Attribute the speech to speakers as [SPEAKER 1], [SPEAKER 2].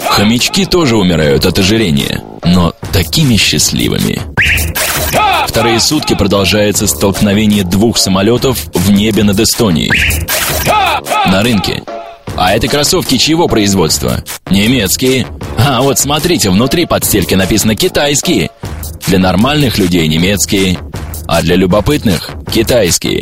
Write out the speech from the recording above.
[SPEAKER 1] Хомячки тоже умирают от ожирения, но такими счастливыми. Вторые сутки продолжается столкновение двух самолетов в небе над Эстонией. На рынке. А это кроссовки чьего производства? Немецкие. А вот смотрите, внутри подстельки написано «китайские». Для нормальных людей немецкие, а для любопытных – китайские.